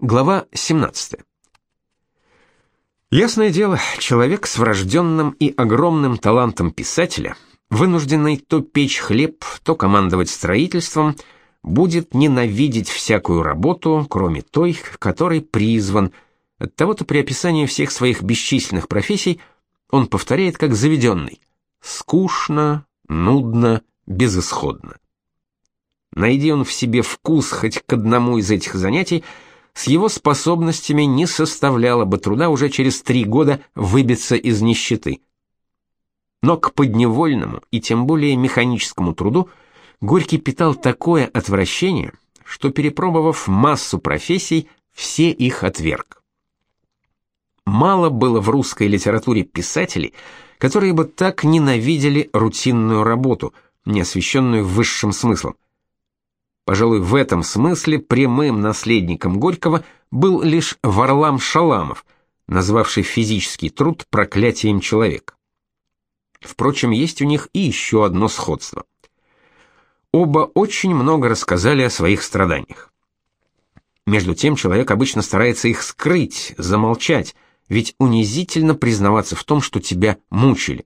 Глава 17. Ясное дело, человек с врожденным и огромным талантом писателя, вынужденный то печь хлеб, то командовать строительством, будет ненавидеть всякую работу, кроме той, к которой призван. Оттого-то при описании всех своих бесчисленных профессий он повторяет как заведенный: скучно, нудно, безысходно. Найди он в себе вкус хоть к одному из этих занятий, с его способностями не составляло бы труда уже через три года выбиться из нищеты. Но к подневольному и тем более механическому труду Горький питал такое отвращение, что перепробовав массу профессий, все их отверг. Мало было в русской литературе писателей, которые бы так ненавидели рутинную работу, не освещенную высшим смыслом. Пожалуй, в этом смысле прямым наследником Горького был лишь Варлам Шаламов, назвавший физический труд проклятием человека. Впрочем, есть у них и еще одно сходство. Оба очень много рассказали о своих страданиях. Между тем человек обычно старается их скрыть, замолчать, ведь унизительно признаваться в том, что тебя мучили.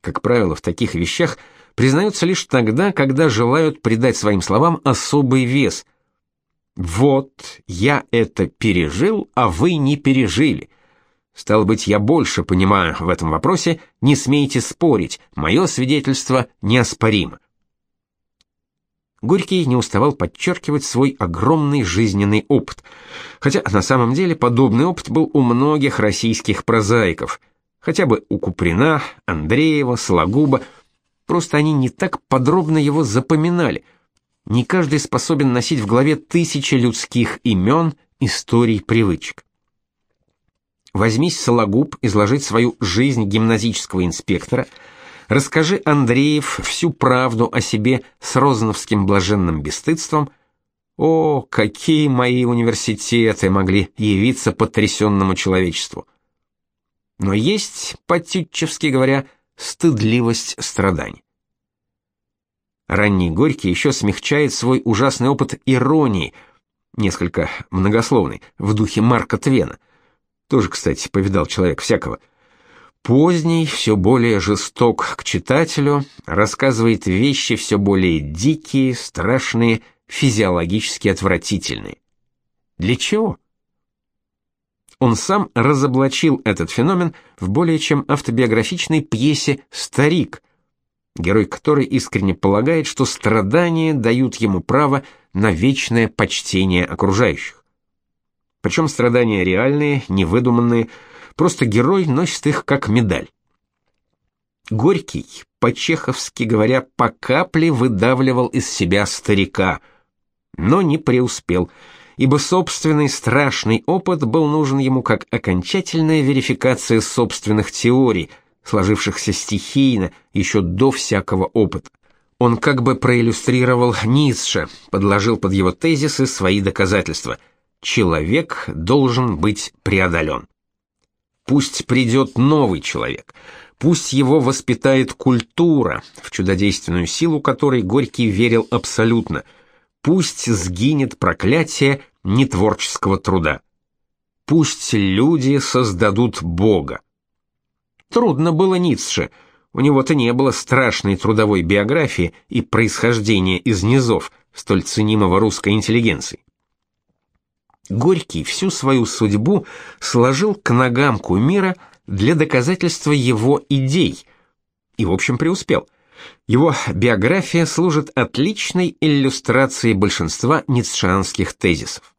Как правило, в таких вещах – признаются лишь тогда, когда желают придать своим словам особый вес. Вот, я это пережил, а вы не пережили. Стало быть, я больше понимаю в этом вопросе, не смейте спорить, мое свидетельство неоспоримо. Горький не уставал подчеркивать свой огромный жизненный опыт, хотя на самом деле подобный опыт был у многих российских прозаиков, хотя бы у Куприна, Андреева, Сологуба, Просто они не так подробно его запоминали. Не каждый способен носить в голове тысячи людских имен, историй, привычек. Возьмись Сологуб изложить свою жизнь гимназического инспектора, расскажи Андреев всю правду о себе с розановским блаженным бесстыдством. О, какие мои университеты могли явиться потрясенному человечеству! Но есть, по-тютчевски говоря, стыдливость страданий. Ранний Горький еще смягчает свой ужасный опыт иронии, несколько многословный, в духе Марка Твена. Тоже, кстати, повидал человек всякого. Поздний, все более жесток к читателю, рассказывает вещи все более дикие, страшные, физиологически отвратительные. Для чего? Он сам разоблачил этот феномен в более чем автобиографичной пьесе «Старик», герой которой искренне полагает, что страдания дают ему право на вечное почтение окружающих. Причем страдания реальные, невыдуманные, просто герой носит их как медаль. Горький, по-чеховски говоря, по капле выдавливал из себя старика, но не преуспел – ибо собственный страшный опыт был нужен ему как окончательная верификация собственных теорий, сложившихся стихийно еще до всякого опыта. Он как бы проиллюстрировал Ницше, подложил под его тезисы свои доказательства. Человек должен быть преодолен. Пусть придет новый человек, пусть его воспитает культура, в чудодейственную силу которой Горький верил абсолютно – Пусть сгинет проклятие нетворческого труда. Пусть люди создадут Бога. Трудно было Ницше. У него-то не было страшной трудовой биографии и происхождения из низов, столь ценимого русской интеллигенции. Горький всю свою судьбу сложил к ногам кумира для доказательства его идей и, в общем, преуспел – его биография служит отличной иллюстрацией большинства ницшеанских тезисов.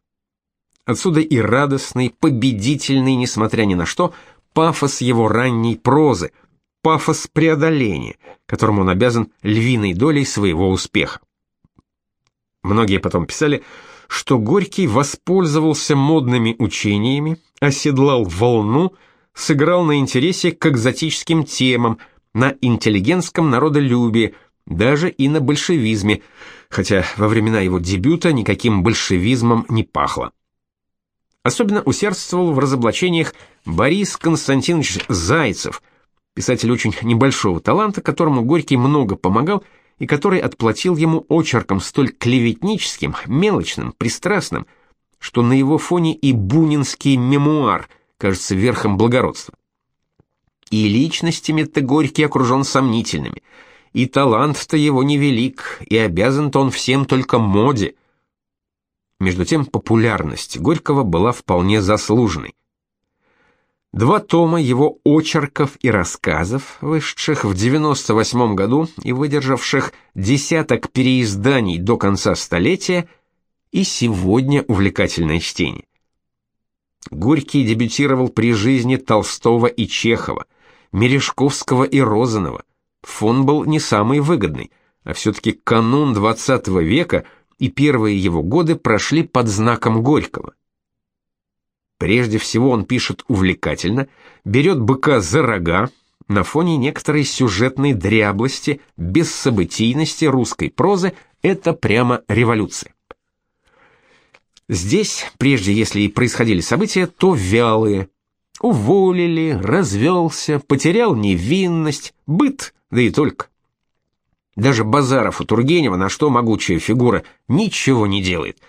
Отсюда и радостный, победительный, несмотря ни на что, пафос его ранней прозы, пафос преодоления, которому он обязан львиной долей своего успеха. Многие потом писали, что Горький воспользовался модными учениями, оседлал волну, сыграл на интересе к экзотическим темам – на интеллигентском народолюбии, даже и на большевизме, хотя во времена его дебюта никаким большевизмом не пахло. Особенно усердствовал в разоблачениях Борис Константинович Зайцев, писатель очень небольшого таланта, которому Горький много помогал и который отплатил ему очерком столь клеветническим, мелочным, пристрастным, что на его фоне и бунинский мемуар кажется верхом благородства. И личностями-то Горький окружен сомнительными, и талант-то его невелик, и обязан-то он всем только моде. Между тем популярность Горького была вполне заслуженной. Два тома его очерков и рассказов, вышедших в 98 году и выдержавших десяток переизданий до конца столетия, и сегодня увлекательное чтение. Горький дебютировал при жизни Толстого и Чехова, Мережковского и Розанова. Фон был не самый выгодный, а все-таки канун XX века и первые его годы прошли под знаком Горького. Прежде всего он пишет увлекательно, берет быка за рога, на фоне некоторой сюжетной дряблости, бессобытийности русской прозы это прямо революция. Здесь, прежде если и происходили события, то вялые. Уволили, развелся, потерял невинность, быт, да и только. Даже Базаров у Тургенева, на что могучая фигура, ничего не делает.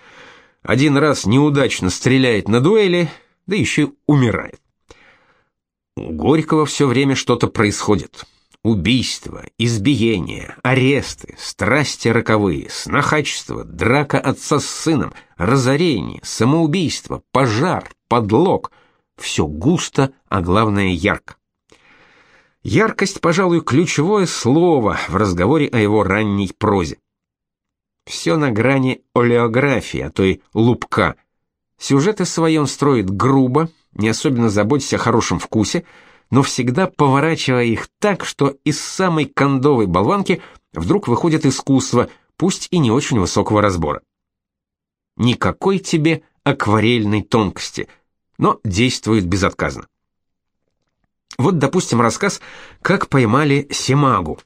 Один раз неудачно стреляет на дуэли, да еще умирает. У Горького все время что-то происходит. Убийства, избиения, аресты, страсти роковые, снохачество, драка отца с сыном, разорение, самоубийство, пожар, подлог — все густо, а главное ярко. Яркость, пожалуй, ключевое слово в разговоре о его ранней прозе. Все на грани олеографии, а то и лупка. Сюжеты свои он строит грубо, не особенно заботясь о хорошем вкусе, но всегда поворачивая их так, что из самой кондовой болванки вдруг выходит искусство, пусть и не очень высокого разбора. Никакой тебе акварельной тонкости, но действует безотказно. Вот, допустим, рассказ «Как поймали Симагу».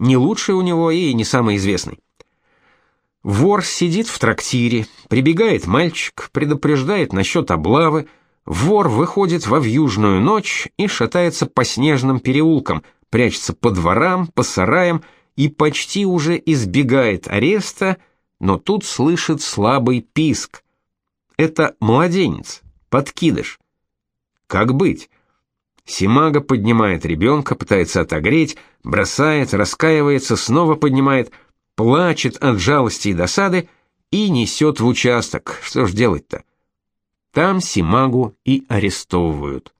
Не лучший у него и не самый известный. Вор сидит в трактире, прибегает мальчик, предупреждает насчет облавы, Вор выходит во вьюжную ночь и шатается по снежным переулкам, прячется по дворам, по сараям и почти уже избегает ареста, но тут слышит слабый писк. Это младенец, подкидыш. Как быть? Симага поднимает ребенка, пытается отогреть, бросает, раскаивается, снова поднимает, плачет от жалости и досады и несет в участок. Что ж делать-то? Там Симагу и арестовывают.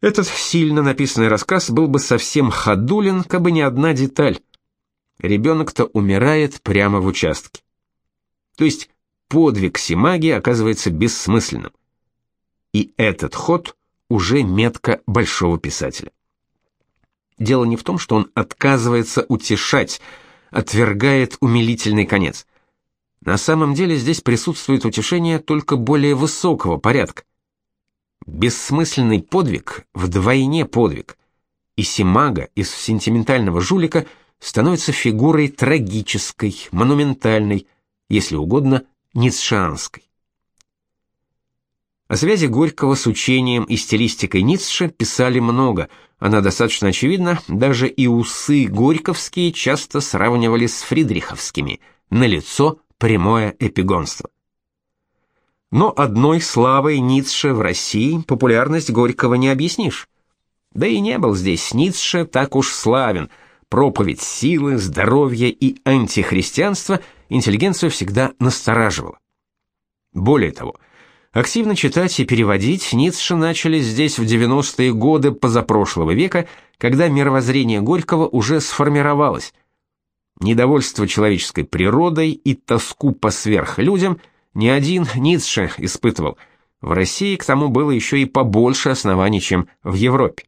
Этот сильно написанный рассказ был бы совсем ходулен, кабы не одна деталь. Ребенок-то умирает прямо в участке. То есть подвиг Симаги оказывается бессмысленным. И этот ход уже метка большого писателя. Дело не в том, что он отказывается утешать, отвергает умилительный конец. На самом деле здесь присутствует утешение только более высокого порядка. Бессмысленный подвиг вдвойне подвиг. И Симага из сентиментального жулика становится фигурой трагической, монументальной, если угодно, ницшеанской. О связи Горького с учением и стилистикой Ницше писали много. Она достаточно очевидна, даже и усы горьковские часто сравнивали с фридриховскими. На лицо прямое эпигонство. Но одной славой Ницше в России популярность Горького не объяснишь. Да и не был здесь Ницше так уж славен. Проповедь силы, здоровья и антихристианства интеллигенцию всегда настораживала. Более того, активно читать и переводить Ницше начали здесь в 90-е годы позапрошлого века, когда мировоззрение Горького уже сформировалось – Недовольство человеческой природой и тоску по сверхлюдям ни один Ницше испытывал. В России к тому было еще и побольше оснований, чем в Европе.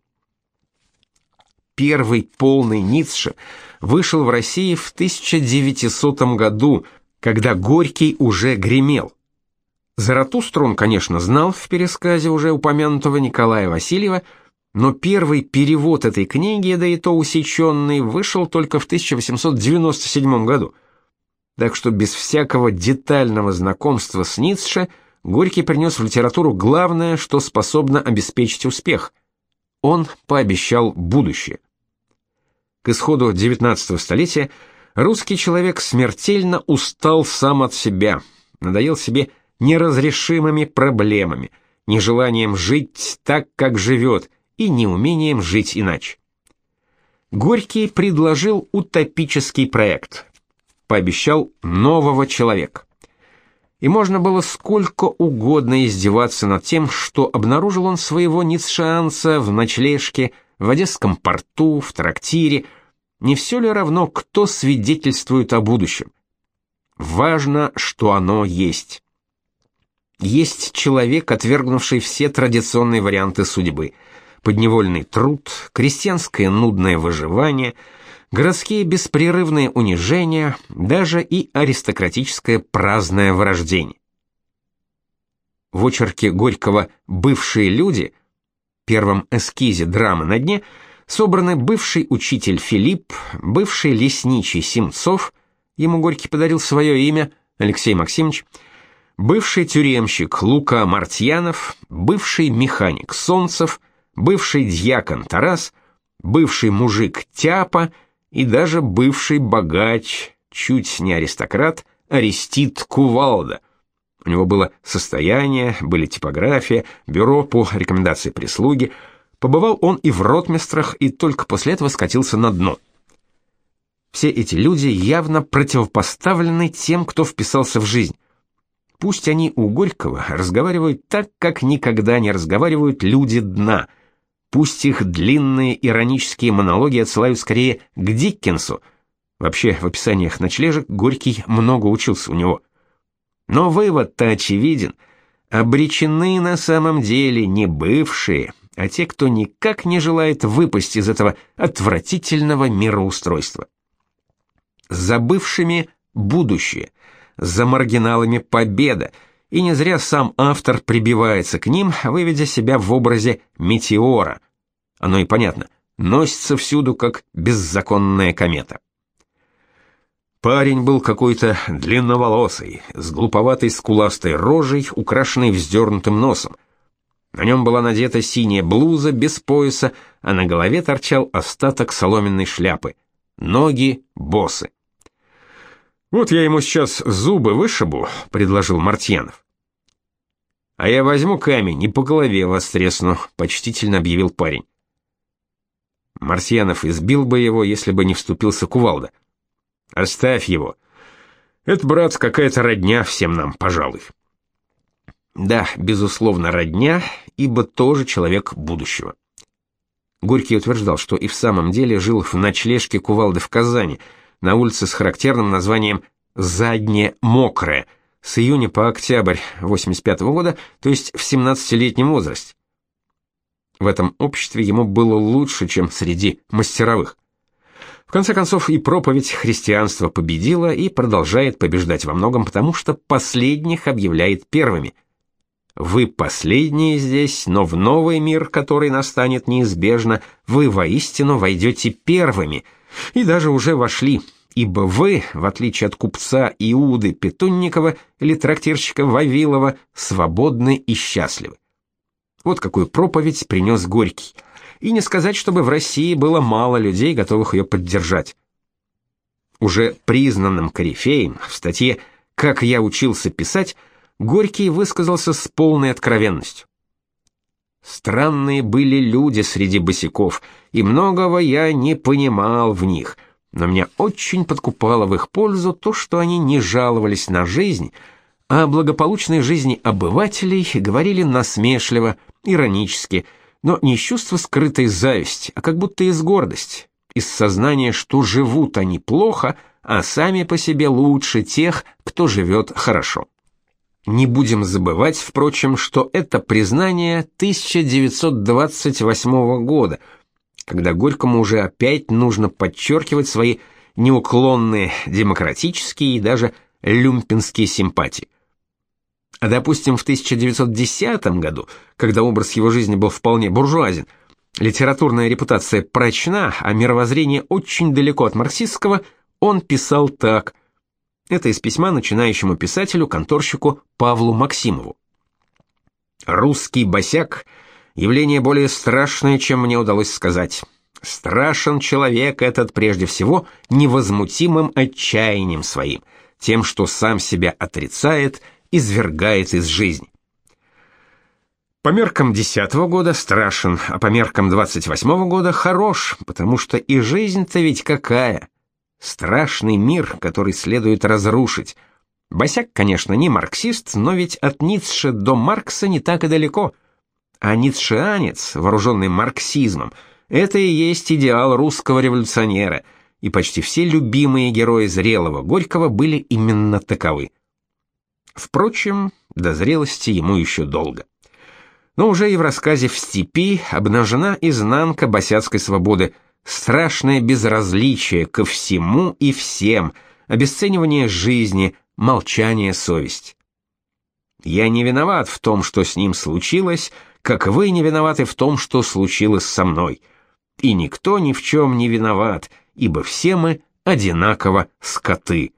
Первый полный Ницше вышел в России в 1900 году, когда Горький уже гремел. Заратустру он, конечно, знал в пересказе уже упомянутого Николая Васильева, но первый перевод этой книги, да и то усеченный, вышел только в 1897 году. Так что без всякого детального знакомства с Ницше Горький принес в литературу главное, что способно обеспечить успех. Он пообещал будущее. Исходу XIX столетия русский человек смертельно устал сам от себя, надоел себе неразрешимыми проблемами, нежеланием жить так, как живет, и неумением жить иначе. Горький предложил утопический проект. Пообещал нового человека. И можно было сколько угодно издеваться над тем, что обнаружил он своего ницшеанца в ночлежке, в Одесском порту, в трактире. Не все ли равно, кто свидетельствует о будущем? Важно, что оно есть. Есть человек, отвергнувший все традиционные варианты судьбы – подневольный труд, крестьянское нудное выживание, городские беспрерывные унижения, даже и аристократическое праздное вырождение. В очерке Горького «Бывшие люди», первом эскизе драмы на дне, собраны бывший учитель Филипп, бывший лесничий Семцов, ему Горький подарил свое имя, Алексей Максимович, бывший тюремщик Лука Мартьянов, бывший механик Солнцев, бывший дьякон Тарас, бывший мужик Тяпа и даже бывший богач, чуть не аристократ, Арестит Кувалда. У него было состояние, были типография, бюро по рекомендации прислуги. Побывал он и в ротмистрах, и только после этого скатился на дно. Все эти люди явно противопоставлены тем, кто вписался в жизнь. Пусть они у Горького разговаривают так, как никогда не разговаривают люди дна – Пусть их длинные иронические монологи отсылают скорее к Диккенсу. Вообще, в описаниях ночлежек Горький много учился у него. Но вывод-то очевиден. Обречены на самом деле не бывшие, а те, кто никак не желает выпасть из этого отвратительного мироустройства. За бывшими будущее, за маргиналами победа — и не зря сам автор прибивается к ним, выведя себя в образе метеора. Оно и понятно, носится всюду как беззаконная комета. Парень был какой-то длинноволосый, с глуповатой скуластой рожей, украшенной вздернутым носом. На нем была надета синяя блуза без пояса, а на голове торчал остаток соломенной шляпы. Ноги босы. Вот я ему сейчас зубы вышибу, предложил Мартьянов. А я возьму камень и по голове вас тресну, почтительно объявил парень. Марсьянов избил бы его, если бы не вступился кувалда. Оставь его. Это, брат, какая-то родня всем нам, пожалуй. Да, безусловно, родня, ибо тоже человек будущего. Горький утверждал, что и в самом деле жил в ночлежке кувалды в Казани – на улице с характерным названием «Заднее мокрое» с июня по октябрь 85 -го года, то есть в 17-летнем возрасте. В этом обществе ему было лучше, чем среди мастеровых. В конце концов, и проповедь христианства победила и продолжает побеждать во многом, потому что последних объявляет первыми. Вы последние здесь, но в новый мир, который настанет неизбежно, вы воистину войдете первыми – и даже уже вошли, ибо вы, в отличие от купца Иуды Петунникова или трактирщика Вавилова, свободны и счастливы. Вот какую проповедь принес Горький. И не сказать, чтобы в России было мало людей, готовых ее поддержать. Уже признанным корифеем в статье «Как я учился писать» Горький высказался с полной откровенностью. Странные были люди среди босиков, и многого я не понимал в них, но меня очень подкупало в их пользу то, что они не жаловались на жизнь, а о благополучной жизни обывателей говорили насмешливо, иронически, но не из чувства скрытой зависти, а как будто из гордости, из сознания, что живут они плохо, а сами по себе лучше тех, кто живет хорошо. Не будем забывать, впрочем, что это признание 1928 года, когда Горькому уже опять нужно подчеркивать свои неуклонные демократические и даже люмпинские симпатии. А допустим, в 1910 году, когда образ его жизни был вполне буржуазен, литературная репутация прочна, а мировоззрение очень далеко от марксистского, он писал так – это из письма начинающему писателю-конторщику Павлу Максимову. Русский босяк явление более страшное, чем мне удалось сказать. Страшен человек этот прежде всего невозмутимым отчаянием своим, тем, что сам себя отрицает, извергает из жизни. По меркам десятого года страшен, а по меркам двадцать восьмого года хорош, потому что и жизнь-то ведь какая. Страшный мир, который следует разрушить. Босяк, конечно, не марксист, но ведь от Ницше до Маркса не так и далеко. А ницшеанец, вооруженный марксизмом, это и есть идеал русского революционера, и почти все любимые герои зрелого Горького были именно таковы. Впрочем, до зрелости ему еще долго но уже и в рассказе «В степи» обнажена изнанка босяцкой свободы, страшное безразличие ко всему и всем, обесценивание жизни, молчание совесть. Я не виноват в том, что с ним случилось, как вы не виноваты в том, что случилось со мной. И никто ни в чем не виноват, ибо все мы одинаково скоты.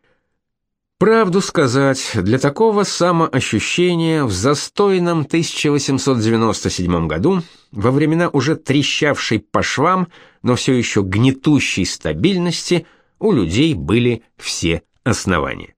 Правду сказать, для такого самоощущения в застойном 1897 году, во времена уже трещавшей по швам, но все еще гнетущей стабильности, у людей были все основания.